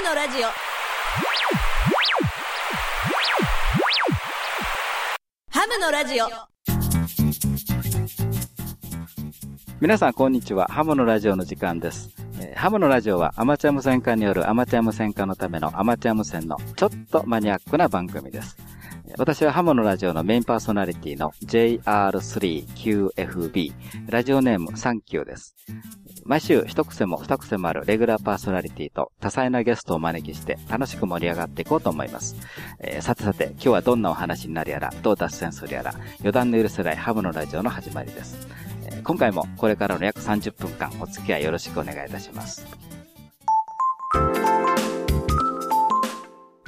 ムのラジオハムのラジオ皆さん、こんにちは。ハムのラジオの時間です。ハムのラジオはアマチュア無線化によるアマチュア無線化のためのアマチュア無線のちょっとマニアックな番組です。私はハムのラジオのメインパーソナリティの JR3QFB、ラジオネームサンキューです。毎週一癖も二癖もあるレギュラーパーソナリティと多彩なゲストをお招きして楽しく盛り上がっていこうと思います。えーさてさて、今日はどんなお話になるやら、どう脱線するやら、余談の許せないハムのラジオの始まりです。えー今回もこれからの約30分間お付き合いよろしくお願いいたします。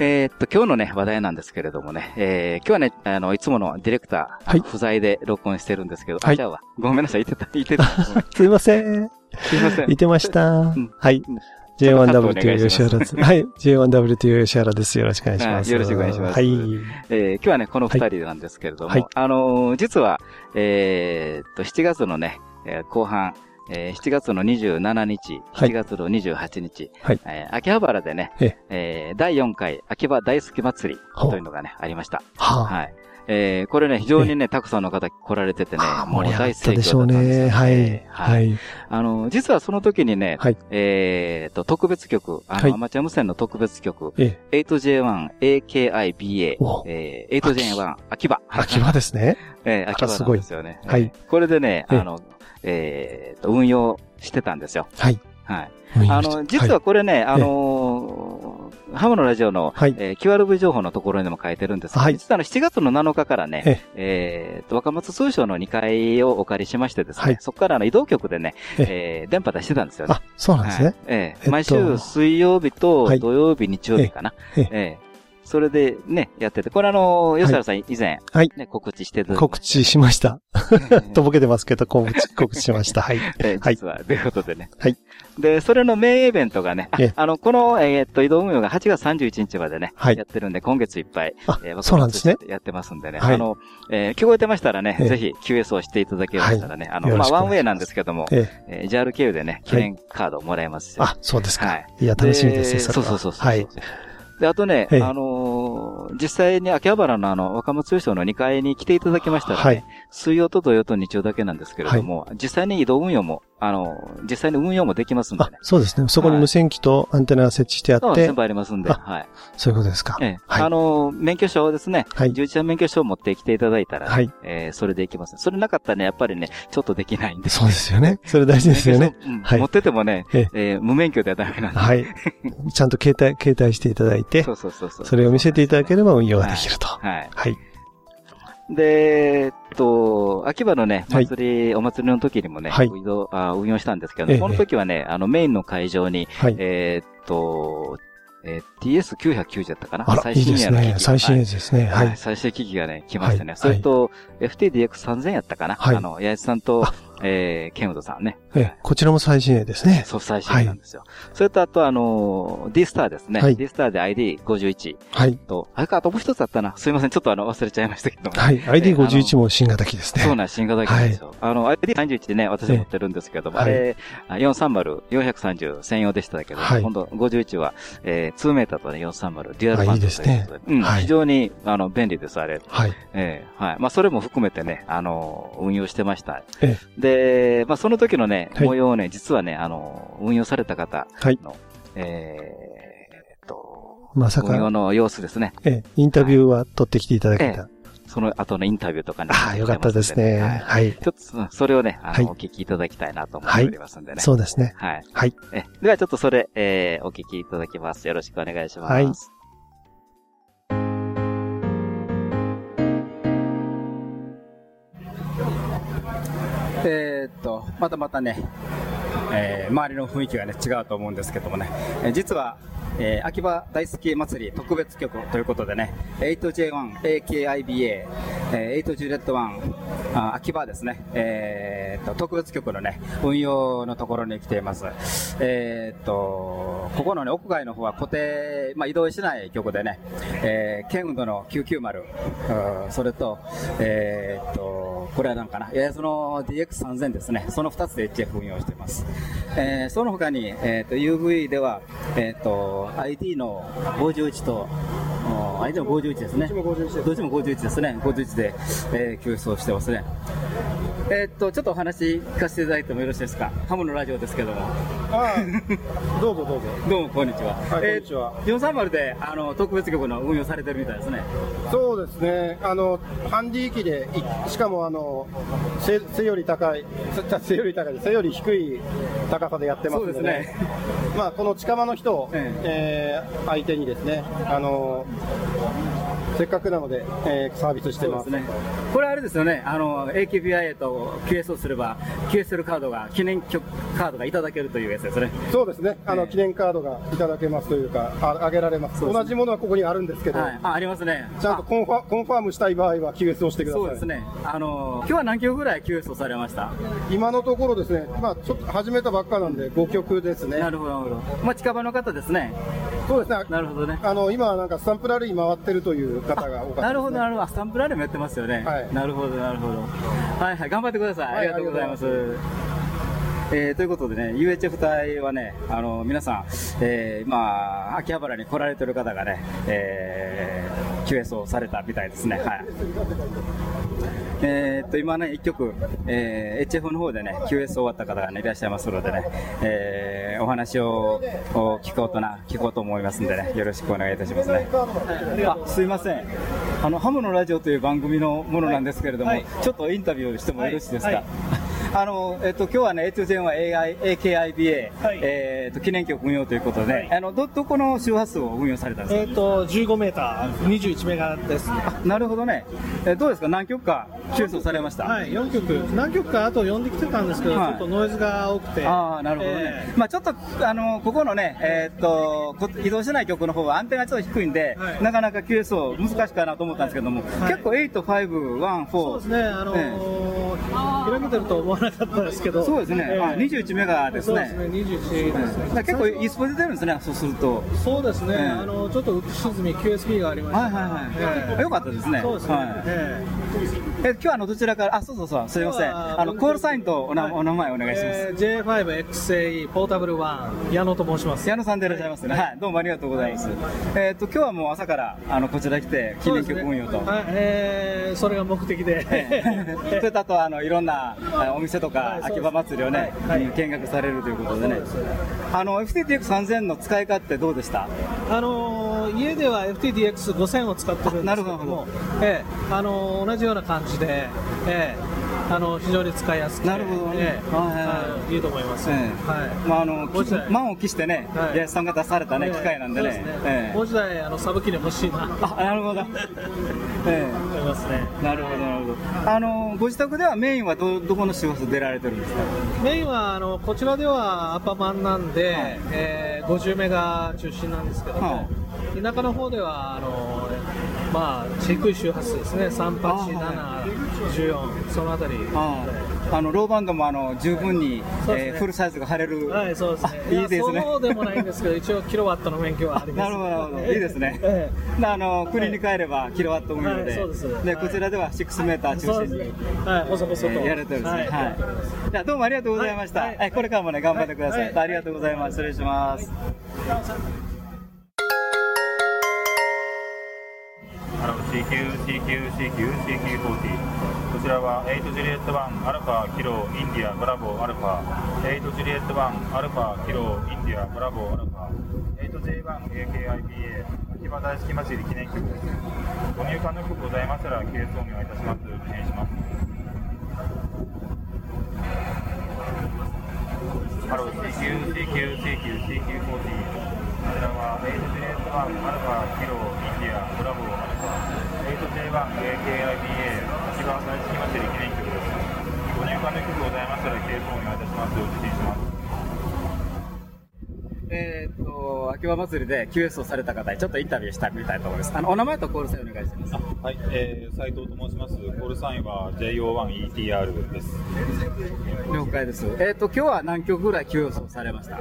えーっと、今日のね、話題なんですけれどもね、えー、今日はね、あの、いつものディレクター、はい不在で録音してるんですけど、はいあ、じゃあわごめんなさい、言ってた、言ってた。すいません。すいませんい。てましたん。はいうん。J1W 吉原です。はい。J1W 吉原です。よろしくお願いします。はいよろしくお願いしますはい。えー今日はね、この二人なんですけれども、はいあのー実は、えーっと、7月のね、えー後半、えー7月の27日、はい7月の28日、はいえー秋葉原でね、ええー第4回秋葉大好き祭りというのがね、ありました。はあ。はい。えーこれね、非常にね、たくさんの方来られててねもう盛り上が大盛ったでしょうね。はい。は。はいい。あの、実はその時にね、はいえーっと、特別曲、あの、はいアマチュア無線の特別曲、ええ。8J1、AKIBA お、えー、8J1、秋葉。秋葉ですね。えー、あ秋葉すごいなんですよね。はいえーこれでね、ええあの、えーと、運用してたんですよ。はい。はい。あの、実ははこれね、あのーハムのラジオの、はい。えー QRV 情報のところにも書いてるんですけど、はい。実はあの7月の7日からね、ええ。ーと、若松通商の2階をお借りしましてですね、はい。そこからあの移動局でね、ええ。ー電波出してたんですよね。あ、そうなんですね。はいえ毎週水曜日とはい。土曜日、日曜日かな。ええ。ええそれでね、やってて、これあの、吉原さん以前、はいね、告知してた告知しました。ととぼけてますけど、告知、告知しました。はい。えはい実は、ということでね。はい。で、それのメインイベントがね、あええあの、この、えーっと、移動運用が8月31日までね、はいやってるんで、今月いっぱい、あえーそうなんですね。やってますんでね、はいあの、えー聞こえてましたらね、ええぜひ QS をしていただけましたらね、あの、まあ、ワンウェイなんですけども、ええー JR 経由でね、記念カードをもらえますし、あ、そうですはかい。いや、楽しみですね、そ。そうそうそうそう。はい。。で、あとね、ええあのー実際に秋葉原のあの、若松通商の2階に来ていただきましたらね、はい。水曜と土曜と日曜だけなんですけれども、実際に移動運用も、あの、実際に運用もできますんであね。、そうですね。そこに無線機とアンテナが設置してあってそう全、部ありますんで、あはい。そういうことですか。ええはいあの、免許証をですね、はい11番免許証を持ってきていただいたら、はい。えーそれでいきます。それなかったらね、やっぱりね、ちょっとできないんで。そうですよね。それ大事ですよね。はい持っててもね、えええー無免許ではダメなんで。はい。ちゃんと携帯、携帯していただいてそ、うそうそうそう。それを見せていただければ運用ができると。はい。はい。で、えっと、秋葉のね、はい祭り、お祭りの時にもね、はい移動あ運用したんですけど、ええこの時はね、あの、メインの会場に、はい。えーっと、えー TS990 だったかな？あら、いいですね。最新鋭ですね。は。はいい。最新機器がね、来ましたね。はいそれと、FTDX3000 やったかな？はいあの、八重さんとあ、えー、ケンウドさんね。ええ、こちらも最新鋭ですね。そう、最新なんですよ。それと、あと、あの、D スターですね。はい D スターで ID51 はい。と、あれか、あともう一つあったな。すいません、ちょっとあの、忘れちゃいましたけども。はい。ID51 も新型機ですね。そうなん、新型機なんですよ。あの、ID31 でね、私持ってるんですけども、ええあれ、あ430、430専用でしたけど、はい今度51は、えー、2メーターとね、430、デュアルあバンドいいですねということでうん、はい非常に、あの、便利です、あれ。はい。ええはい。まあ、それも含めてね、あの、運用してました。えで、まあ、その時のね、はい模様をね、実はね、あの、運用された方はいの、えーっと、まさか、運用の様子ですね。ええ、インタビューは取ってきていただけえた。その後のインタビューとかね。ああ、よかったですね。はいはい。ちょっとそ、それをね、お聞きいただきたいなと思っておりますんでね。そうですね。はい。はい。え、ではちょっとそれ、えー、お聞きいただきます。よろしくお願いします。はいえーっと、またまたね、えー周りの雰囲気がね、違うと思うんですけどもね、えー実は、えー秋葉大好き祭り特別曲ということでね、8J1AKIBA、えー、8ジュレット1、あ秋葉ですね、えー、と、特別局のね、運用のところに来ています。えー、と、ここのね、屋外の方は固定、まあ、移動しない局でね、えー、ケンウドの990、それと、えー、と、これはなんかな、八重洲の DX3000 ですね、その2つで HF 運用しています。えー、その他に、えー、と、UV では、えー、と、ID の51と、相手も51ですね。どっちも51ですね。51で、えー、救出をしてますね。えー、っと、ちょっとお話聞かせていただいてもよろしいですか？ハムのラジオですけども。ああ、どうぞどうぞ。どうも、こんにちは。はい、こんにちは。430で、あの、特別局の運用されてるみたいですね。そうですね。あの、ハンディ機で、しかもあの、背背より高い、背より高い、背より低い高さでやってますので、ね、まあ、この近場の人を、えええー、相手にですね、あの、せっかくなので、えー、サービスしてます。ね。これあれですよね、あの、AKBIA と QS をすれば、QSL カードが、記念カードがいただけるというやつですね。そうですね。あの、記念カードがいただけますというか、ああげられます。同じものはここにあるんですけど、はい、あありますね。ちゃんとコンファコンファームしたい場合は QS をしてください。そうですね。あの、今日は何曲ぐらい QS をされました？今のところですね、まあちょっと始めたばっかなんで5曲ですね。なるほど、なるほど。まあ近場の方ですね。そうですね。なるほどね。あの、今はなんかスタンプラリー回ってるという方が多かったね、なるほど、なるほど。スタンプラリーもやってますよね。はい。なるほど、なるほど。はいはい、頑張ってください。ありがとうございます。えー、ということでね、UHF 隊はね、あの、皆さん、えー、今、秋葉原に来られてる方がね、えー、QS をされたみたいですね。はい。えー、っと、今ね、一曲、えー、HF の方でね、QS 終わった方がね、いらっしゃいますのでね、えー、お話を聞こうとな、聞こうと思いますんでね、よろしくお願いいたしますね。あ、すいません。あの、ハムのラジオという番組のものなんですけれども、はい、ちょっとインタビューしてもよろしいですか、はい。はいあの、えっと、今日はね、越前は AI、AKIBA、はい、えっと、記念局運用ということで、はい、あの、ど、どこの周波数を運用されたんですか？えっと、15メーター、21メガです。あ、なるほどね。えどうですか？何曲か抽出されました？はい、4曲。何曲かあと呼んできてたんですけど、はい、ちょっとノイズが多くて。ああ、なるほどね。えー、まあちょっと、あの、ここのね、えー、っと、移動しない曲の方は安定がちょっと低いんで、はい、なかなか QS を難しいかなと思ったんですけども、結構8、5、1、4。そうですね、あのーえー、開けてるとなかったですけど、そうですね、えー、21メガですね。そうですね、21ですね。結構いいスポ出てるんですね、そうすると。そうですね、あのちょっと浮き沈み QSB がありました、はいはいはい。よかったですね。そうですね。え今日はあのどちらから、あ、そうそうそう、すみません。あのコールサインとお名お名前お願いします。J5XAE ポータブル1矢野と申します。矢野さんでいらっしゃいますね。はい、どうもありがとうございます。えっと今日はもう朝からあのこちら来て記念曲運用と。はい、えそれが目的で。それとあとあのいろんなお店とか秋葉祭りをね。はい、見学されるということでね、あの FTTX3000 の使い勝手どうでした？あの家では FTTX5000 を使ってるんですけども、なるほど。ええ、あの同じような感じで、ええ、あの非常に使いやすくて、なるほど、ねええはい、いいと思います。ええ、はい。まああの満を期してね、はい、さんが出されたね、機械なんでね。ねええ、もう一台あのサブ機に欲しいな。あ、なるほど。ええ、思いますね。なるほどなるほど。あのご自宅ではメインはどどこの周波数出られてるんですか？メインはあのこちらではアパマンなんで、はい、えー、50メガ中心なんですけども、はい、田舎の方ではあのまあ低い周波数ですね、387。14、そのあたり、あのローバンドもあの十分に、ね。えー、フルサイズが貼れる、はい、そうですね、いいですね。そうでもないんですけど、一応、キロワットの免許はあります、なるほど、なるほど、い。いですね、ええ、あの国に帰ればキロワット運用で、はい、でこちらでは6メーター中心に、ね。はい、細々と、えー、やれてるんですね、はい。はい、じゃどうもありがとうございました、はいこれからもね、頑張ってください、ありがとうございます、失礼します。CQ、CQ、CQ、CQ40 こちらは8ジュリエット1アルファキロインディアブラボーアルファ8ジュリエット1アルファキロインディアブラボーアルファ 8J1AKIBA 秋葉大好き祭り記念局ですご入感の局ございましたらケースお願いいたします記念しますハロー CQ、CQ、CQ、CQ40 こちらは 8J1 アルファキロインディアブラボーアルファ 8J1AKIBA 一番大好き祭り記念曲ですご入館の曲ございましたら、ケースお願いいたします。お受信します。えー、っと、秋葉祭りで QS をされた方にちょっとインタビューしたみたいと思います。あの、お名前とコールサインお願いします。はい、えー、斉藤と申します。コールサインは JO1ETR です。了解です。えーっ、と、今日は何曲ぐらい QS をされました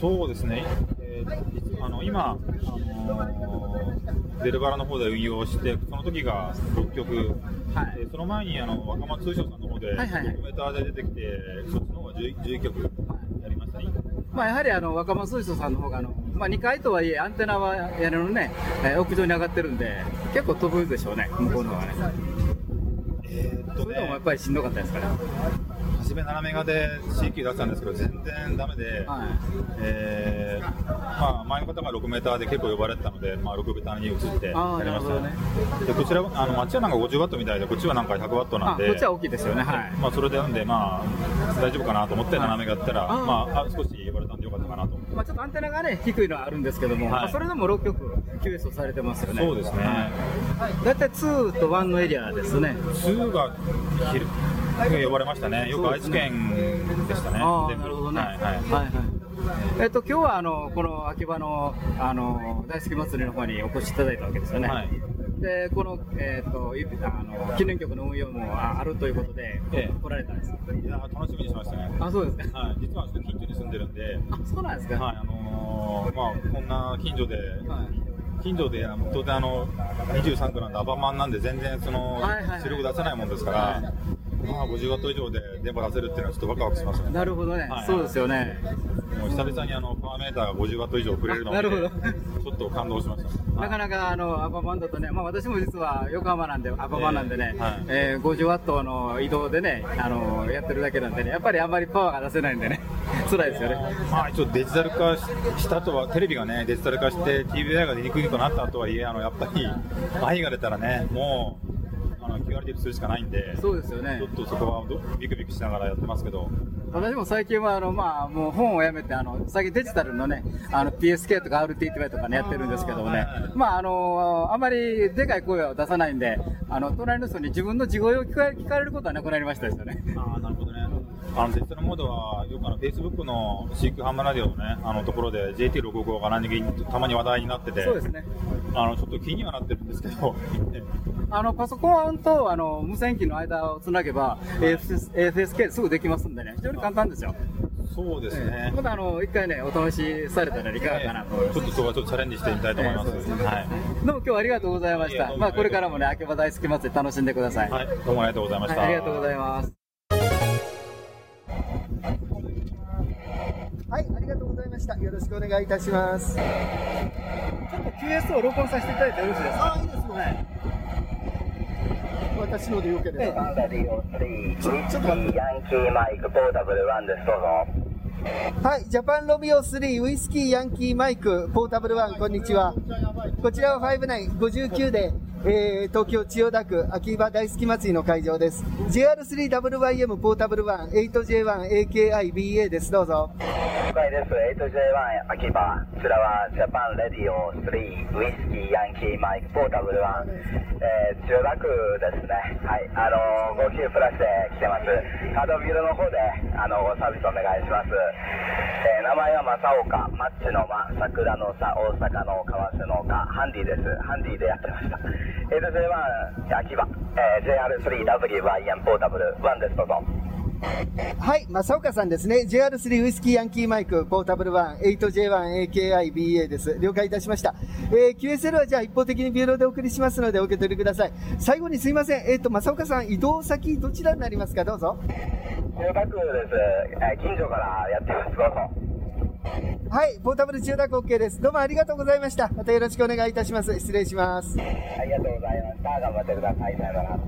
そうですね。えー、あの、今、あのー、デルバラの方で運用して、その時が6曲、はい、えその前にあの若松通商さんの方で、はいはい、6メーターで出てきて、そっちの方が 11, 11曲やりましたね。まあ、やはりあの若松水素さんの方があの、まあ、2階とはいえ、アンテナは屋根のね、えー、屋上に上がってるんで、結構飛ぶでしょうね、向こうの方がね。えー、っと、ね、それでもやっぱりしんどかったですから。初め7メガで CQ 出したんですけど、全然だめで、はい、えー、まあ、前の方が6メーターで結構呼ばれてたので、まあ、6メーターに移ってやりました、ね、でこちらあのあっちはなんか50ワットみたいで、こっちはなんか100ワットなんで、こっちは大きいですよね、はい。まあ、それでなんで、まあ、大丈夫かなと思って7メガやったら、あまあ、少し呼ばれたんでよかったかなと。まあ、ちょっとアンテナがね、低いのはあるんですけども、はい。まあ、それでも6曲、QS をされてますよね。そうですね。大体2と1のエリアですね。2が昼呼ばれましたね。よく愛知県でしたね。あなるほどね。はい、はい、はい。えっと、今日はあのこの秋葉のあの大好き祭りの方にお越しいただいたわけですよね。はい、でこの,、えーと、あの記念局の運用もあるということで、ええ、来られたんですいや楽しみにしましたね。あそうですか、はい、実は近所に住んでるんで、あそうなんですか、はいあのー、まあ、こんな近所で、はい。近所で当然あの23区なんでアバマンなんで全然その出力出せないもんですから、まあ、50ワット以上で電波出せるっていうのはちょっとワクワクしますよね。なるほどね、はい、そうですよね。もう久々にあのパワーメーターが50ワット以上くれるので、なるほどちょっと感動しました。なかなかあのアパマンだとね、まあ、私も実は横浜なんで、アパマンなんでね、えーはい、えー、50ワットの移動でね、あのやってるだけなんでね、やっぱりあんまりパワーが出せないんでね、辛いですよね。まあ、一応デジタル化したとは、テレビがね、デジタル化して、TVI が出にくいとなったとはいえ、あのやっぱり、愛が出たらね、もう、あの QRT するしかないんで、そうですよね。ちょっとそこはビクビクしながらやってますけど。私も最近はあの、まあ、もう本をやめて、あの、最近デジタルのね、あの、PSK とか RTTY とかね、やってるんですけどもね、まあ、あの、あまりでかい声を出さないんで、あの、隣の人に自分の地声を聞か聞かれることはなくなりましたですよね。ああ、なるほどね。あの、デジタルモードは、よくあの、Facebook のシークハンマラディオのね、あのところで JT655 が何気にたまに話題になってて、そうですね。あの、ちょっと気にはなってるんですけど、あの、パソコンと、あの、無線機の間をつなげば、AFS AFSK すぐできますんでね、非常に簡単ですよ。そうですね。まだあの、一回ね、お試しされたらいかがかなと思います。ちょっとそこはちょっとチャレンジしてみたいと思います。はい。どうも今日はありがとうございました。まあ、これからもね、秋葉大好き祭り楽しんでください。はい。どうもありがとうございました。ありがとうございます。はい、ありがとうございました。よろしくお願いいたします。ちょっと QS を録音させていただいてよろしいですか？あ、いいですね。はい私のでよければ。ちょっと待って。ヤンキーマイクポータブル1です、どうぞ。はい、ジャパンロビオ3ウイスキーヤンキーマイクポータブル1、こんにちは。こちらは59でえー、東京千代田区秋葉大好き祭りの会場です。JR3WYM ポータブル 1-8J1AKIBA です。どうぞ。了解です。8J1 秋葉。こちらはジャパンレディオ3ウイスキーヤンキーマイクポータブル1、えー、千代田区ですね。はい。あのー、5級プラスで来てます。カードビルの方で、あのー、サービスお願いします。えー、名前は正岡、マッチの間、桜の差、大阪の為替の丘、ハンディです。ハンディでやってました。8J1 秋葉、えー、JR3WYM ポータブル1です、どうぞ。はい、正岡さんですね。JR3 ウイスキーヤンキーマイク、ポータブル1、8J1AKIBA です。了解いたしました。えー、QSL はじゃあ一方的にビューローでお送りしますのでお受け取りください。最後にすいません。えっ、ー、と、正岡さん、移動先どちらになりますか？どうぞ。千代田区です。えー、近所からやってます。どうぞ。はい、ポータブル千代田区 OK です。どうもありがとうございました。またよろしくお願いいたします。失礼します。ありがとうございました。頑張ってください。さよなら。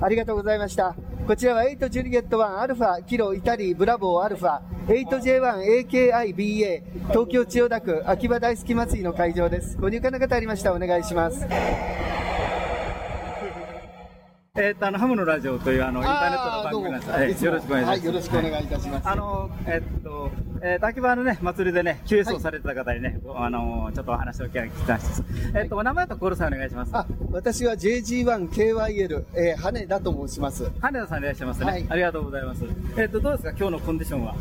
ありがとうございました。こちらは8ジュリエット1アルファキロイタリーブラボーアルファ 8J1AKIBA 東京千代田区秋葉大好き祭りの会場です。ご入荷の方ありましたらお願いします。えっ、と、あの、ハムのラジオという、あの、インターネットの番組なんです。よろしくお願いします。はい、よろしくお願いいたします。あの、えっと、えー、滝場のね、祭りでね、QS をされてた方にね、はい、あのー、ちょっとお話を聞きました。えっ、と、お名前とコールさんお願いします。あ、私は JG1KYL、えー、羽田と申します。羽田さんでいらっしゃいますね。はい、ありがとうございます。えっ、と、どうですか、今日のコンディションは？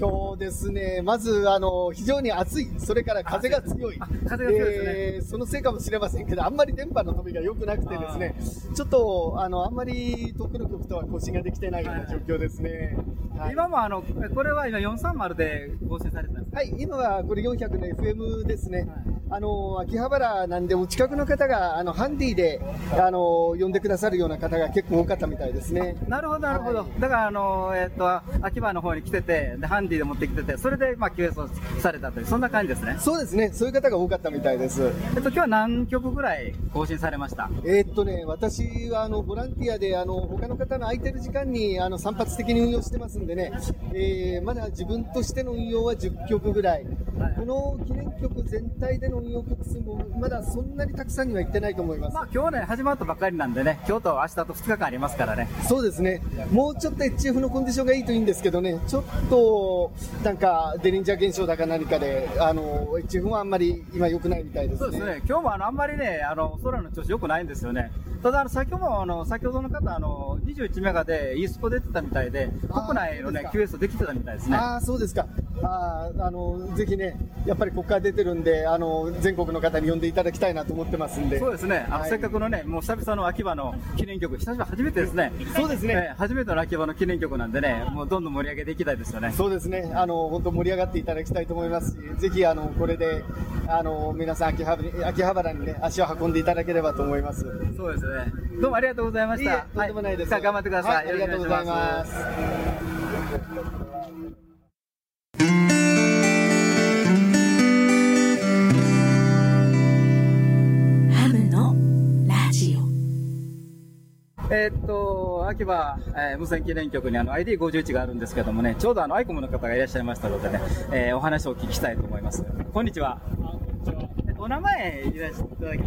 今日ですね、まず、あの、非常に暑い、それから風が強い。風が強いですね、えー、そのせいかもしれませんけど、あんまり電波の飛びが良くなくてですね、ちょっと、あの、あんまり遠くの曲とは更新ができてないような状況ですね。はい、今もあの、これは今430で更新されてたんですはい、今はこれ400の FM ですね。はい、あの、秋葉原なんで、お近くの方が、あの、ハンディで、あの、呼んでくださるような方が結構多かったみたいですね。なるほど、なるほど。はい、だから、あの、えっ、と、秋葉の方に来てて、で、ハンディで持ってきてて、それで、まあ、QS をされたという、そんな感じですね。そうですね。そういう方が多かったみたいです。えっと、今日は何曲ぐらい更新されました？えー、っとね、私は、あの、ボランティアで、あの、他の方の空いてる時間に、あの、散発的に運用してますんでね、えー、まだ自分としての運用は10曲ぐらい。はい、この記念曲全体での運用曲数も、まだそんなにたくさんにはいってないと思います。まあ、今日ね、始まったばっかりなんでね、今日と明日と2日間ありますからね。そうですね。もうちょっと HF のコンディションがいいといいんですけどね、ちょっと、なんか、デリンジャー現象だか何かで、あの、1分はあんまり今良くないみたいですね。そうですね。今日もあの、あんまりね、あの、空の調子良くないんですよね。ただ、あの、先ほど、あの、先ほどの方、あの、21メガで e スポ出てたみたいで、国内のね、QS できてたみたいですね。ああ、そうですか。ああの、ぜひね、やっぱりここから出てるんで、あの、全国の方に呼んでいただきたいなと思ってますんで。そうですね。あの、はい、せっかくのね、もう久々の秋葉の記念曲、久々初めてですね。そうですね、ね、初めての秋葉の記念曲なんでね、もうどんどん盛り上げていきたいですよね。そうですね。あの、本当盛り上がっていただきたいと思いますし、ぜひ、あの、これで、あの、皆さん秋葉原秋葉原にね、足を運んでいただければと思います。そうですね。どうもありがとうございました。とんでもないです。はい、さあ、頑張ってください。はい、ありがとうございます。えー、っと、秋葉、えー、無線記念局にあの ID51 があるんですけどもね、ちょうどあのアイコムの方がいらっしゃいましたのでね、えー、お話をお聞きしたいと思います。こんにちは。お名前いらっしゃいただき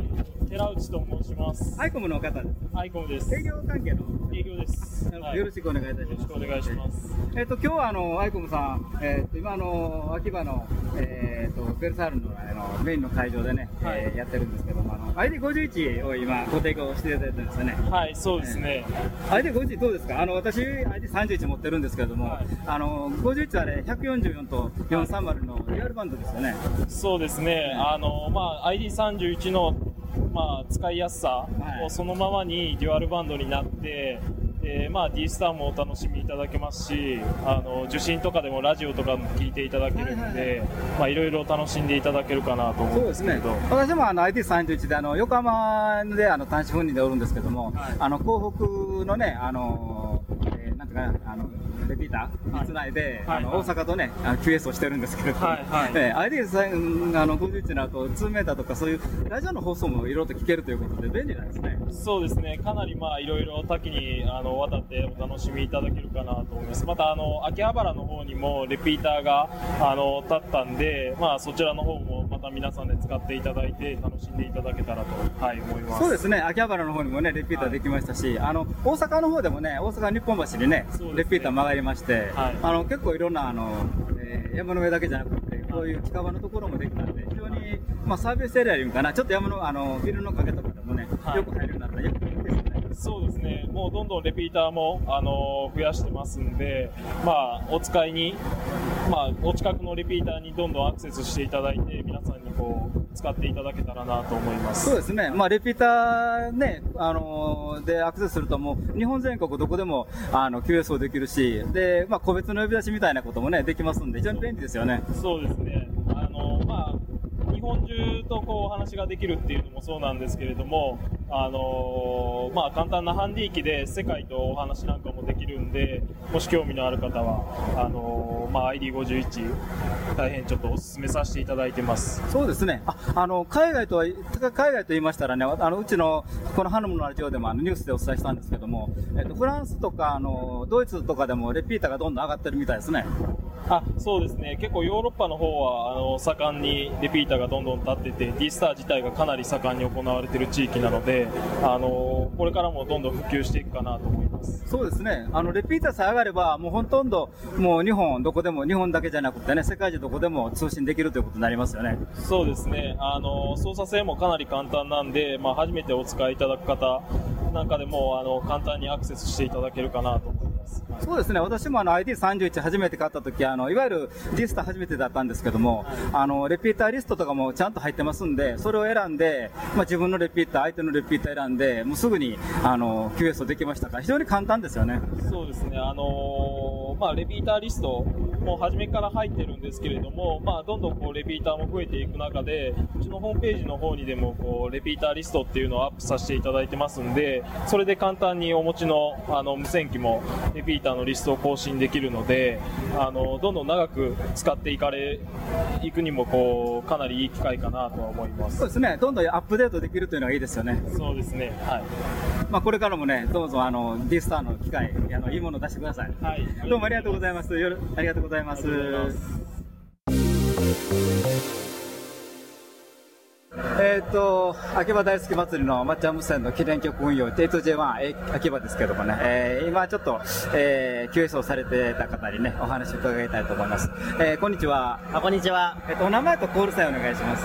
寺内と申します。アイコムの方です。アイコムです。営業関係の？営業です。はい、よろしくお願いいたします。よろしくお願いします。えっ、と、今日はあの、アイコムさん、えっ、と、今あの、秋葉の、えっ、と、ベルサールのあのメインの会場でね、はい、えー、やってるんですけども、あの、ID51 を今ご提供していただいてるんですよね。はい、そうですね。えー、ID51 どうですか？あの、私、ID31 持ってるんですけども、はい、あの、51はね、144と430のデュアルバンドですよね。そうですね。あの、まあ、ID31 のまあ、使いやすさをそのままにデュアルバンドになって、えー、まあ D スターもお楽しみいただけますしあの受信とかでもラジオとかも聞いていただけるんで、まあ、いろいろ楽しんでいただけるかなと思うんですけど。そうですね。私もあの IT31 であの横浜であの単身赴任でおるんですけども、はい、あの港北のねあの、えー、なんていうかあのレピーター、つないで、あの大阪とね、あの QS をしてるんですけど、はいはい、えー、ID さん、あの、51になると、2メーターとかそういうラジオの放送もいろいろと聞けるということで、便利なんですね。そうですね、かなりまあ、いろいろ多岐にあの渡ってお楽しみいただけるかなと思います。また、あの、秋葉原の方にもレピーターが、あの、立ったんで、まあ、そちらの方もまた皆さんで使っていただいて、楽しんでいただけたらと、はい、思います。そうですね、秋葉原の方にもね、レピーターできましたし、はい、あの、大阪の方でもね、大阪日本橋にね、ね。レピーター曲がりまして、はい、あの、結構いろんな、あの、えー、山の上だけじゃなくて、こういう近場のところもできたんで、非常に、まあ、サービスエリアよりかな、ちょっと山の、あの、ビルの陰とかでもね、はい、よく入るようになったら、よ。そうですね、もうどんどんレピーターも、あの増やしてますんで、まあ、お使いに、まあ、お近くのレピーターにどんどんアクセスしていただいて、皆さんにこう、使っていただけたらなと思います。そうですね、まあ、レピーター、ね、あのでアクセスすると、もう日本全国どこでもあの QS をできるし、でまあ、個別の呼び出しみたいなことも、ね、できますんで、非常に便利ですよね。そうですね。あの、まあ、日本中とこうお話ができるっていうのもそうなんですけれども、あのー、まあ、簡単なハンディ機で世界とお話なんかもできるんで、もし興味のある方は、あのー、まあ、ID51、大変ちょっとお勧めさせていただいてます。そうですね。あ、あの、海外とは、海外と言いましたらね、あの、うちの、このハヌムのラジオでもあのニュースでお伝えしたんですけども、えっと、フランスとか、あの、ドイツとかでもレピーターがどんどん上がってるみたいですね。あそうですね、結構ヨーロッパの方はあの盛んにリピーターがどんどん立ってて、D スター自体がかなり盛んに行われている地域なので、あのこれからもどんどん普及していくかなと思います。そうですね。あの、レピーターさえ上がれば、もうほとんど、もう日本どこでも、日本だけじゃなくてね、世界中どこでも通信できるということになりますよね。そうですね。あの、操作性もかなり簡単なんで、まあ、初めてお使いいただく方なんかでも、あの、簡単にアクセスしていただけるかなと思います。そうですね、私もあの ID31 初めて買った時あのいわゆるリスト初めてだったんですけども、あのレピーターリストとかもちゃんと入ってますんで、それを選んで、まあ、自分のレピーター、相手のレピーター選んで、もうすぐにあの QS をできましたから、非常に簡単ですよね。そうですね、あのー、まあ、レピーターリストもう初めから入ってるんですけれども、まあ、どんどんこうレピーターも増えていく中で、うちのホームページの方にでもこうレピーターリストっていうのをアップさせていただいてますんで、それで簡単にお持ちのあの無線機もレピーターのリストを更新できるので、あのどんどん長く使っていかれいくにもこうかなりいい機会かなとは思いますそうですね、どんどんアップデートできるというのがいいですよね。そうですね、はいまあ、これからもね、どうぞあの D スターの機会あの、いいものを出してください。はい、どうもありがとうございます。ありがとうございます。えっ、ー、と、秋葉大好き祭りの抹茶無線の記念曲運用、8J1 秋葉ですけどもね、えー、今ちょっと、えー、QS をされてた方にね、お話を伺いたいと思います。えー、こんにちは。あ、こんにちは。えっ、ー、と、お名前とコールサインお願いします。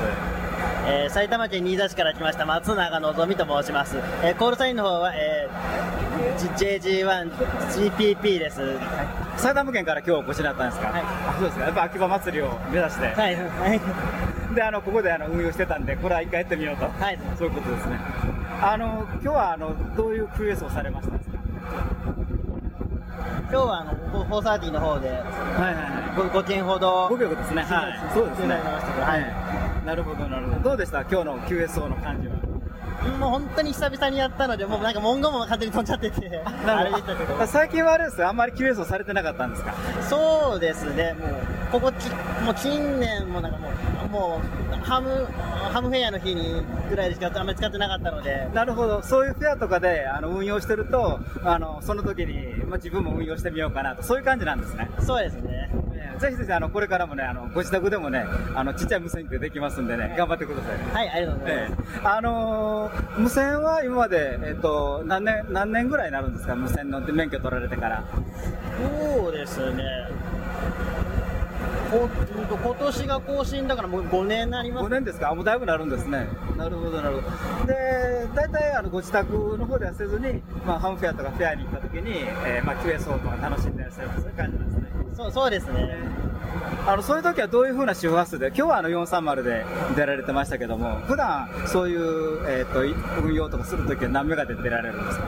えー、埼玉県新座市から来ました松永のぞみと申します。えー、コールサインの方は、えー、JG1GPP です。埼玉県から今日お越しになったんですか？はい。あ、そうですか。やっぱ秋葉祭りを目指して。はい。はい。であのここであの運用してたんで、これは一回やってみようと、はい、そういうことですね。あの今日はあのどういう QS をされました今日はあの430の方で、はいはいはい、5, 件ほど、5曲ですね、はい、そうですね、はい、なるほど、なるほど、どうでした、今日の QSO の感じは。もう本当に久々にやったので、もうなんか文言も勝手に飛んじゃってて、あ れでしたけど。最近はあれですあんまり QS をされてなかったんですか？そうですね、もう、ここち、もう近年もなんかもう、もう、ハム、ハムフェアの日にぐらいでしかあんまり使ってなかったので。なるほど、そういうフェアとかであの運用してると、あの、その時に、まあ、自分も運用してみようかなと、そういう感じなんですね。そうですね。ぜひぜひあのこれからもねあのご自宅でもねあのちっちゃい無線機できますんでね頑張ってください、ね、はいありがとうございます、えー、あのー、無線は今までえっ、ー、と何年何年ぐらいになるんですか？無線の免許取られてから。そうですね。こ今年が更新だからもう5年になります。5年ですか？もうだいぶなるんですね。なるほどなるほど。で大体あのご自宅の方ではせずに、まあ、ハムフェアとかフェアに行った時に、えーまあ、QSO とか楽しんでらっしゃるそういう感じなんですねそうそうですね。あのそういう時はどういうふうな周波数で、今日はあの430で出られてましたけども、普段そういう、えーと、運用とかするときは何メガで出られるんですか？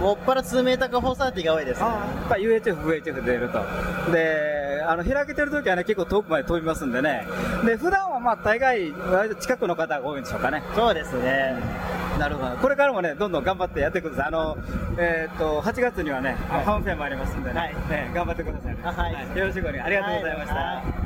もっぱら2メーターか430が多いです、ね、あやっぱ UHF、VHF 出ると。で、あの開けてるときはね、結構遠くまで飛びますんでね。で、普段はまあ大概、割と近くの方が多いんでしょうかね。そうですね。なるほど。これからもね、どんどん頑張ってやってください。あの、えっ、と、8月にはね、はい、ハムフェアもありますんでね、はい、ね頑張ってください、ね、はい、よろしくお願い。ありがとうございました。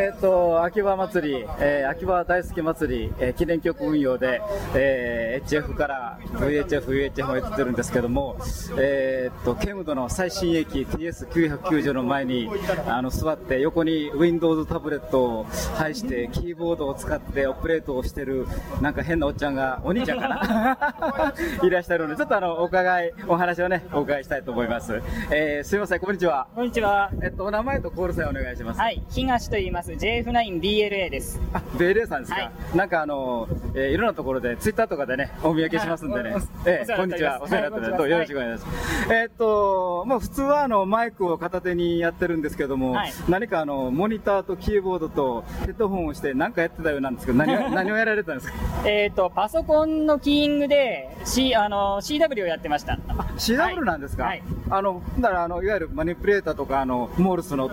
秋葉祭り、えー、秋葉大好き祭り、えー、記念曲運用で、えー、HF から VHF、UHF をやってるんですけども、えー、っと、ケムドの最新駅 TS990 の前にあの座って横に Windows タブレットを配してキーボードを使ってオペレートをしてるなんか変なおっちゃんが、お兄ちゃんかな？いらっしゃるので、ちょっとあの、お伺い、お話をね、お伺いしたいと思います。えー、すいません、こんにちは。こんにちは。えっと、お名前とコールサインお願いします。はい、東と言います。JF9 BLA です。あ、ベイレーさんですか、はい。なんかあの、えーいろんなところで、ツイッターとかでね、お見分けしますんでね。はい。えーこんにちは。お世話になってます。よろしくお願いします。えーっと、まあ普通はあの、マイクを片手にやってるんですけども、はい。何かあの、モニターとキーボードとヘッドホンをして何かやってたようなんですけど、何を、何をやられたんですか？えっ、と、パソコンのキーイングで、C、あの、CW をやってました。CW なんですか、はい。あの、だからあの、いわゆるマニプレーターとか、あの、モールスの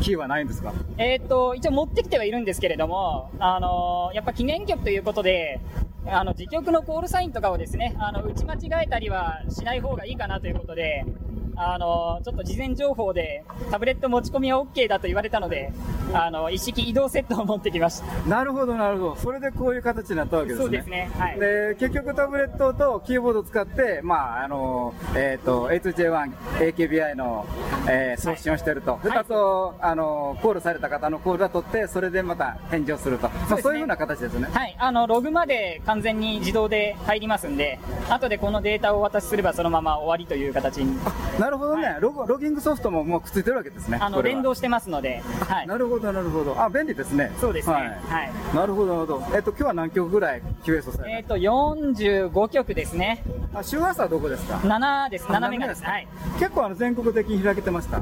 キーはないんですか？えっ、と、一応持ってきてはいるんですけれども、あの、やっぱ記念曲ということで、あの、自曲のコールサインとかをですね、あの、打ち間違えたりはしない方がいいかなということで、あの、ちょっと事前情報で、タブレット持ち込みは OK だと言われたので、あの、一式移動セットを持ってきました。なるほど、なるほど。それでこういう形になったわけですね。そうですねはいで、結局タブレットとキーボードを使って、まあ、あの、えっ、と、A2J1、AKBI の、えー送信をしてると。であと、あの、コールされた方のコールを取って、それでまた返事をすると。まあ、そういうふうな形ですね。はい、あの、ログまで完全に自動で入りますんで、後でこのデータをお渡しすればそのまま終わりという形に、なるほどね、ロゴロギングソフトももうくっついてるわけですね。あの、連動してますので、はい。なるほど、なるほど。あ、便利ですね。そうですね。ははいい。なるほど、なるほど。えっ、と、今日は何曲ぐらい QS をされえっ、と、45曲ですね。あ、周波数はどこですか？7です。あ7メガです。はい。結構あの全国的に開けてました？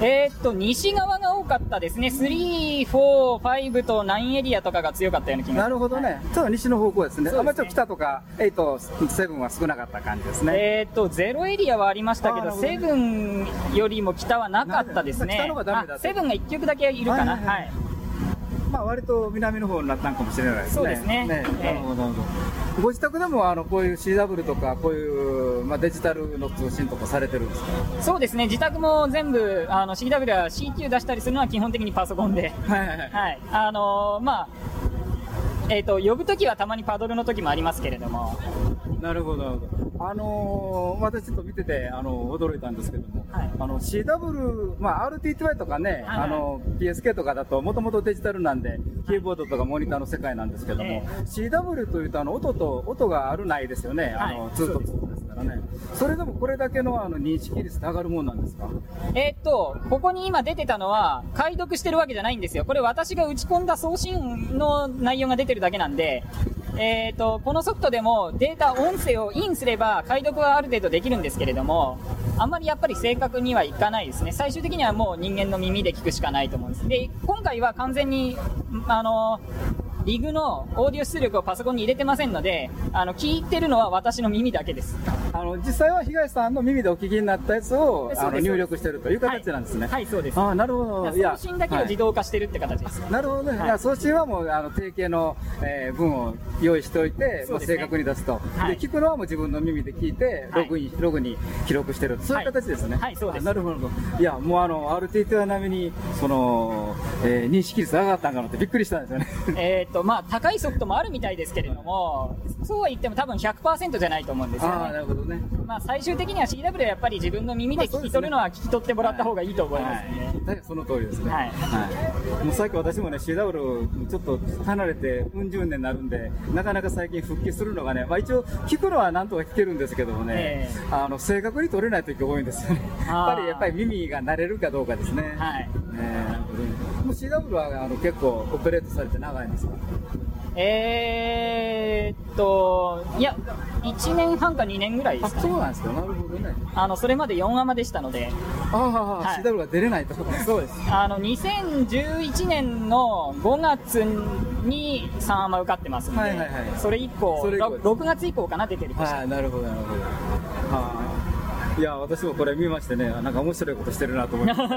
えっ、と、西側が多かったですね。3、4、5と9エリアとかが強かったような気がなるほどね。ちょっと西の方向ですね。すねあんまりちょっと北とか8、7は少なかった感じですね。えっ、と、0エリアはありましたけど、どねセブンよりも北はなかったですね。北の方がダメだあセブンが1曲だけいるかな。はいはいはいはい。まあ割と南の方になったんかもしれないですね。そうですねええなるほど、なるほど。ご自宅でもあのこういう CW とかこういう、まあ、デジタルの通信とかされてるんですか？そうですね、自宅も全部、あの CW は CQ 出したりするのは基本的にパソコンで、はいはいはい。はい、あのーまあ、えっ、と、呼ぶときはたまにパドルの時もありますけれども、なるほど、なるほど。あのー、私ちょっと見てて、あの驚いたんですけども、はい。あの、CW、まあ、RTTY とかね、はいあの、PSK とかだと、もともとデジタルなんで、キーボードとかモニターの世界なんですけども、え CW というと、あの、音と、音があるないですよね。あの、はい。ツーと。ツーですかね。それでもこれだけの、あの、認識率って上がるもんなんですか？えっ、と、ここに今出てたのは、解読してるわけじゃないんですよ。これ私が打ち込んだ送信の内容が出てるだけなんで、えっ、と、このソフトでもデータ、音声をインすれば解読はある程度できるんですけれども、あんまりやっぱり正確にはいかないですね。最終的にはもう人間の耳で聞くしかないと思うんです。で、今回は完全に、あの、リグのオーディオ出力をパソコンに入れてませんので、あの、聞いてるのは私の耳だけです。あの、実際は東さんの耳でお聞きになったやつを、あの、入力してるという形なんですね。はい、そうです。ああ、なるほど。送信だけをはい自動化してるって形です。なるほどね。はい送信はもう、あの、定型の、えー文を用意しておいて、ね正確に出すと。はいで、聞くのはもう自分の耳で聞いて、はいログに、ログに記録してる。そういう形ですね。はいそうですあなるほど。いや、もうあの、RTT 並みに、その、えー認識率上がったんかなってびっくりしたんですよね。えっと、まあ、高いソフトもあるみたいですけれども、そうは言っても多分100%じゃないと思うんですよああ、なね。るほどね。まあ、最終的には CW はやっぱり自分の耳で聞き取るのは聞き取ってもらった方がいいと思いますね。はい、その通りですね。はいもうさっき私もね、CW ちょっと離れて、うん十年になるんで、なかなか最近復帰するのがね、まあ一応聞くのはなんとか聞けるんですけどもね、ええあの、正確に取れない時多いんですよね。やっぱり、やっぱり耳が慣れるかどうかですね。はい。ねえ CW はあの結構オペレートされて長いんですか？えーっと、いや、1年半か2年ぐらいであ、すかね。そうなんですか。なるほどね。あの、それまで4アマでしたので、ああ、はい CW が出れないと。そうです。あの、2011年の5月に3アマ受かってますんで、はいはいはいそれ以降それ以降です6月以降かな、出てるとしたらはい、なるほど、なるほど。はい。いや、私もこれ見ましてね、なんか面白いことしてるなと思って。うん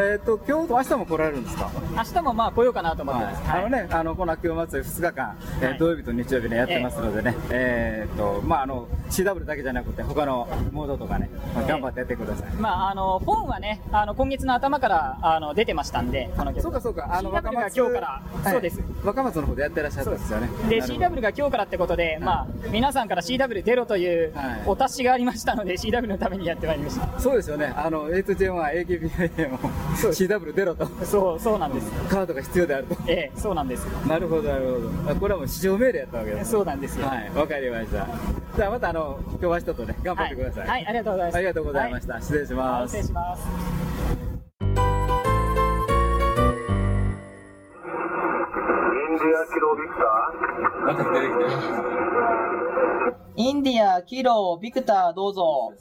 えっと、今日と明日も来られるんですか？明日もまあ来ようかなと思ってます。あのね、あの、この秋祭り2日間、えーはい。土曜日と日曜日ね、やってますのでね、えー。っと、まあ、あの、CW だけじゃなくて、他のモードとかね、まあ頑張ってやってください。まあ、あの、本はね、あの、今月の頭から、あの、出てましたんで、この曲。そうかそうか、あの、CW が今日から、はい。そうです。若松の方でやってらっしゃったんですよね。で、CW が今日からってことで、まあ、皆さんから CW 出ろというはい。お達しがありましたので、CW のためにやってまいりました。そうですよね、あの、A2J1、AKBI も CW 出ろと。そうそうなんです。カードが必要であると。ええそうなんですなるほどなるほど。これはもう市場命令やったわけ。ですそうなんですよ。はいわかりました。じゃあまたあの今日は人とね頑張ってください、はい、はい、ありがとうございましたありがとうございました、はい、失礼します、失礼します。臨時アキロビクター出てきてインディア、キロ、ビクター、どうぞ。はい、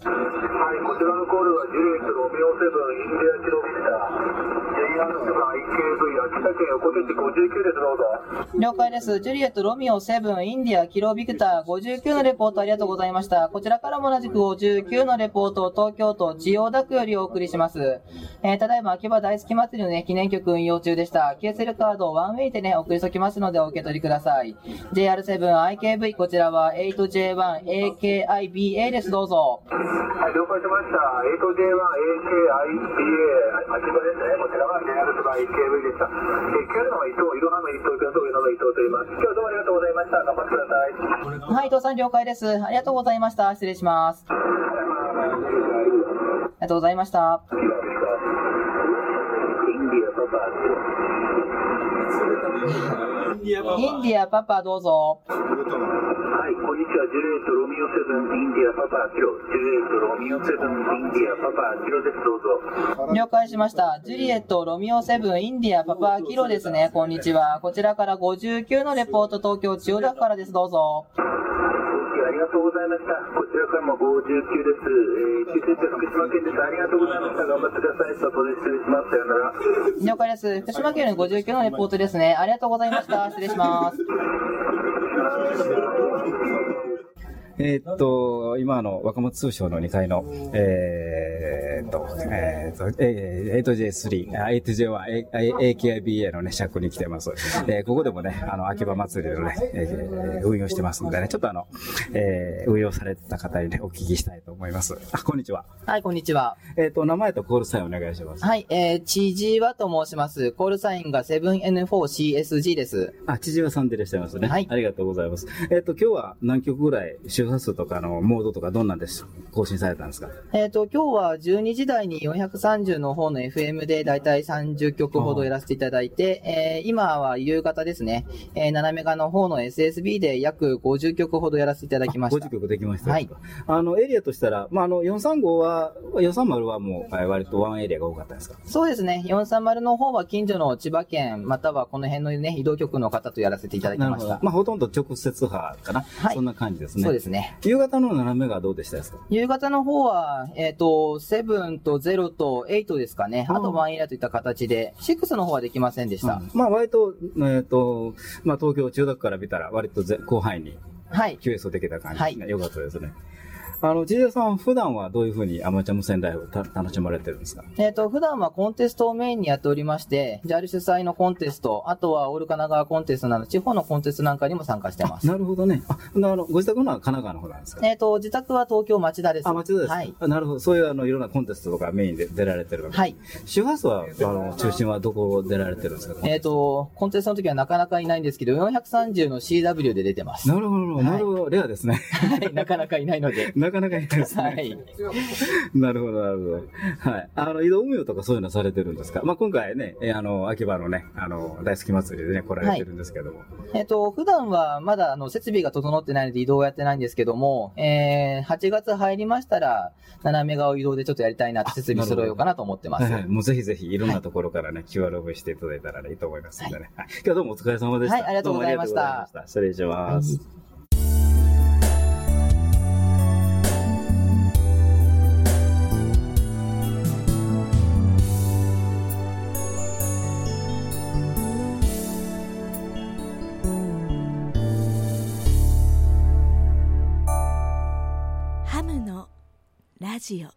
こちらのコールはジュリエット、ロミオセブン、インディア、キロ、ビクター。JR IKV、秋田県横手市59です、どうぞ。了解です。ジュリエット、ロミオ、セブン、インディア、キロ、ビクター、59のレポートありがとうございました。こちらからも同じく59のレポートを東京都千代田区よりお送りします。えー、ただいま秋葉大好き祭りのね、記念曲運用中でした。ケーセルカードをワンウェイでね、送り先きますのでお受け取りください。JR7、IKV、こちらは 8J1、AKIBA です、どうぞ。はい、了解しました。8J1、AKIBA、秋葉ですね。こちらは JR7、IKV でした。の伊藤、いろはの伊藤の伊藤と言います。今日はどうもありがとうございました。頑張ってください。はい、伊藤さん了解です。ありがとうございました。失礼します。ありがとうございました。インディアパパどうぞ。はい、こんにちは。ジュリエット、ロミオセブン、インディアパパ、キロ。ジュリエット、ロミオセブン、インディアパパ、キロです。どうぞ。了解しました。ジュリエット、ロミオセブン、インディア、パパ、キロですね。こんにちは。こちらから59のレポート、東京、千代田区からです。どうぞ。ありがとうございました。こちらからも59です。えー、福島県です。ありがとうございました。頑張ってください。外で失礼します。さよなら。了解です。福島県の59のレポートですね。ありがとうございました。失礼します。えーっと、今の若松通商の2階の、えーっと、えーっと、えー 8J3、8J1、AKIBA のね、尺に来てます。えーここでもね、あの、秋葉祭りのね、えー運用してますんでね、ちょっとあの、えー運用されてた方にね、お聞きしたいと思います。あ、こんにちは。はい、こんにちは。えーっと、名前とコールサインお願いします。はい、えー、千々和と申します。コールサインが 7N4CSG です。あ、千々和さんでいらっしゃいますね。はい。ありがとうございます。えーっと、今日は何曲ぐらい周波数とかのモードとかどんなんです更新されたんですか？えっ、と、今日は12時台に430の方の FM でだいたい30曲ほどやらせていただいて、えー今は夕方ですね、えー、7メガの方の SSB で約50曲ほどやらせていただきました。50曲できました。はい。あの、エリアとしたら、まあ、あの、435は、430はもう、えー割とワンエリアが多かったですか？そうですね、430の方は近所の千葉県、またはこの辺のね、移動局の方とやらせていただきました。まあ、ほとんど直接波かな？そんな感じですね。そうですね。夕方の斜めがどうでしたですか？夕方の方は、えっ、と、7と0と8ですかね。あと1エリアといった形で、6の方はできませんでした。まあ、割と、えっ、と、まあ、東京、千代田区から見たら、割とぜ広範囲に、はい。QS をできた感じが良かったですね。あの、ジジさん、普段はどういうふうにアマチュア無線ライブをた楽しまれてるんですか？えっ、と、普段はコンテストをメインにやっておりまして、JAL 主催のコンテスト、あとはオール神奈川コンテストなど、地方のコンテストなんかにも参加してます。なるほどね。あ、あの、ご自宅のは神奈川の方なんですか？えっ、と、自宅は東京町田です。あ、町田ですか。はい。あなるほど。そういうあの、いろんなコンテストとかメインで出られてるわけはい。周波数は、あの、中心はどこ出られてるんですか？えっ、と、コンテストの時はなかなかいないんですけど、430の CW で出てます。なるほど、なるほど。レアですね。はい、なかなかいないので。なかなかいないですね。はい。なるほど、なるほど。はい。あの、移動運用とかそういうのされてるんですか？まあ、今回ね、えーあの、秋葉のね、あの、大好き祭りでね、来られてるんですけども。えっ、と、普段はまだあの設備が整ってないので移動をやってないんですけども、えー、8月入りましたら、7メガを移動でちょっとやりたいなって設備揃えようかなと思ってます。はいはい。もうぜひぜひ、いろんなところからね、QR 覚えしていただいたらいいと思いますんでね。はい。今日はどうもお疲れ様でした。はいありがとうございましたどうもありがとうございました。失礼します。ジオ。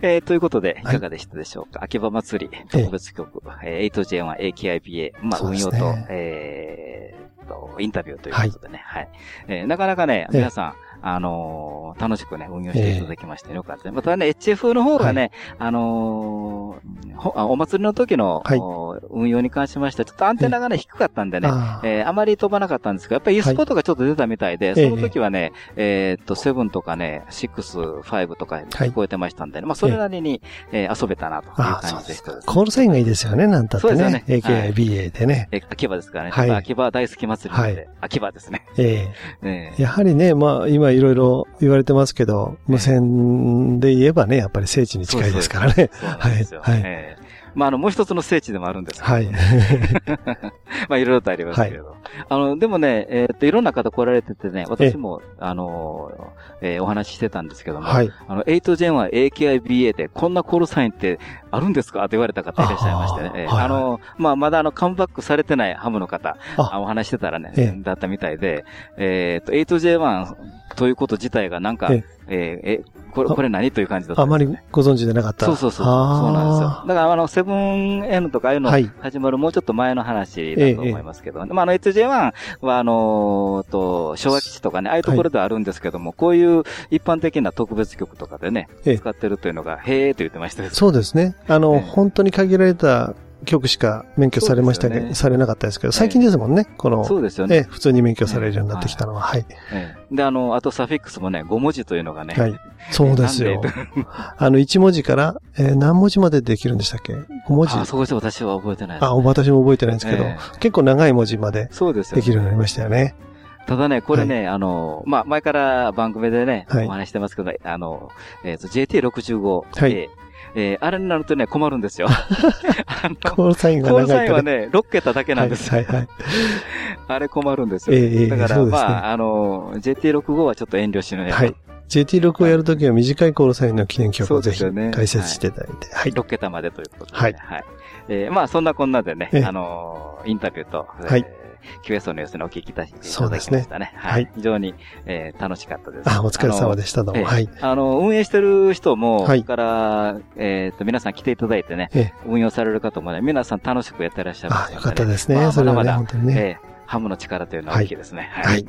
えー、ということで、い。かがでしたでしょうか、秋葉祭り特別曲、えー 8J1 AKIBA、まあ、運用と、えーと、インタビューということでね、はい。えーなかなかね、ええ。皆さん、あのー楽しくね、運用していただきましてよかったです。またね、HF の方がね、あのーお祭りの時の、おの運用に関しましては、ちょっとアンテナがね、低かったんでね、えー、あまり飛ばなかったんですけど、やっぱり e スポットがちょっと出たみたいで、その時はね、えっと、7とかね、6、5とか聞こえてましたんでね、まあ、それなりに、え遊べたなという感じでした。コールサインがいいですよね、なんたってね。そうですね。AKA、BA でね。え、秋葉ですからね。はい。秋葉大好き祭りで、秋葉ですね。ええ。やはりね、まあ、今いろいろ言われてますけど、無線で言えばね、やっぱり聖地に近いですからね。はい。はい。まあ、あの、もう一つの聖地でもあるんですけど、はい。まあ、いろいろとありますけれど。はい、あの、でもね、えー、っと、いろんな方来られててね、私も、あの、えー、お話ししてたんですけども、はい。あの、8ジェンは AKIBA で、こんなコールサインってあるんですか？って言われた方いらっしゃいましてね。あ,、はい、あの、まあ、まだあの、カムバックされてないハムの方、あお話してたらね、だったみたいで、えー、っと、8J1 ということ自体がなんか、えええ、これ、これ何という感じだった、ね、あまりご存知でなかった。そうそうそう。そう。なんですよ。だから、あの、セブン N とかああいうの始まるもうちょっと前の話だと思いますけど、まあ、あの、HJ1 は、あのと、昭和基地とかね、ああいうところではあるんですけども、はい、こういう一般的な特別曲とかでね、使ってるというのが、へえと言ってましたそうですね。あの、本当に限られた局しか免許されましたけど、ね、されなかったですけど、最近ですもんね、この、そうですよね。普通に免許されるようになってきたのは、はい。で、あの、あとサフィックスもね、5文字というのがね。はい。そうですよ。あの、1文字から、え何文字までできるんでしたっけ ?5 文字。あ、そうです私は覚えてない、あ、私も覚えてないんですけど、結構長い文字まで、そうですできるようになりましたよね。ただね、これね、あの、まあ、前から番組でね、お話してますけど、あの、えっ、と、JT65 で、はいえー、あれになるとね、困るんですよ。コールサインが長いコールサインはね、6桁だけなんですはい、はい、はい。あれ困るんですよ。えー、だから、ね、まあ、あの、JT65 はちょっと遠慮しない。はい。JT6 をやるときは短いコールサインの記念曲をぜひ解説していただいて。はい。6桁までということで。はい。はい。えー、まあ、そんなこんなでね、あのインタビューと、はい。QS の様子にお聞きいただきましたね。そうですね。はい。非常に、えー、楽しかったです。あ、お疲れ様でした、どうも。はい。あの、運営してる人も、はい。から、えっと、皆さん来ていただいてね、運用される方もね、皆さん楽しくやってらっしゃる。あ、よかったですね。それはね、本当にね。ハムの力というのは大きいですね。はい。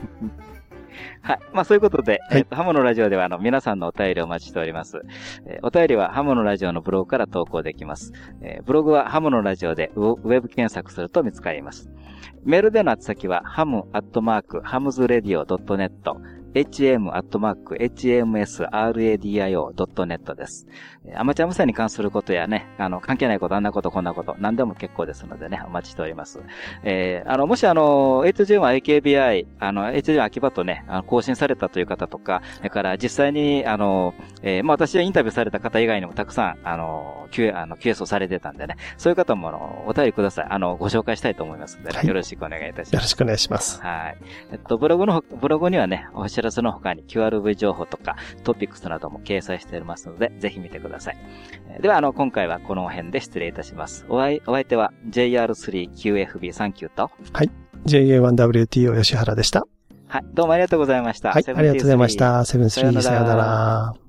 はい。まあそういうことで、はい、えっ、と、ハモのラジオではあの皆さんのお便りをお待ちしております。えー、お便りはハモのラジオのブログから投稿できます。えー、ブログはハモのラジオでウェブ検索すると見つかります。メールでの宛先は ham.hamsradio.net hm.hmsradio.net です。アマチュア無線に関することやね、あの、関係ないこと、あんなこと、こんなこと、何でも結構ですのでね、お待ちしております。えー、あの、もしあの、H10 は AKBI、あの、H10 は秋葉とね、あの更新されたという方とか、それから実際に、あの、えー、まあ、私はインタビューされた方以外にもたくさん、あの、Q、あの、QS をされてたんでね、そういう方も、あの、お便りください。あの、ご紹介したいと思いますので、ねはい、よろしくお願いいたします。よろしくお願いします。はい。えっと、ブログの、ブログにはね、お知らせの他に QRV 情報とか、トピックスなども掲載しておりますので、ぜひ見てください。では、あの、今回はこの辺で失礼いたします。お相手は JR3QFB39 と、はい。JA1WTO 吉原でした。はい。どうもありがとうございました。はい。ありがとうございました。セブンスリーさよなら。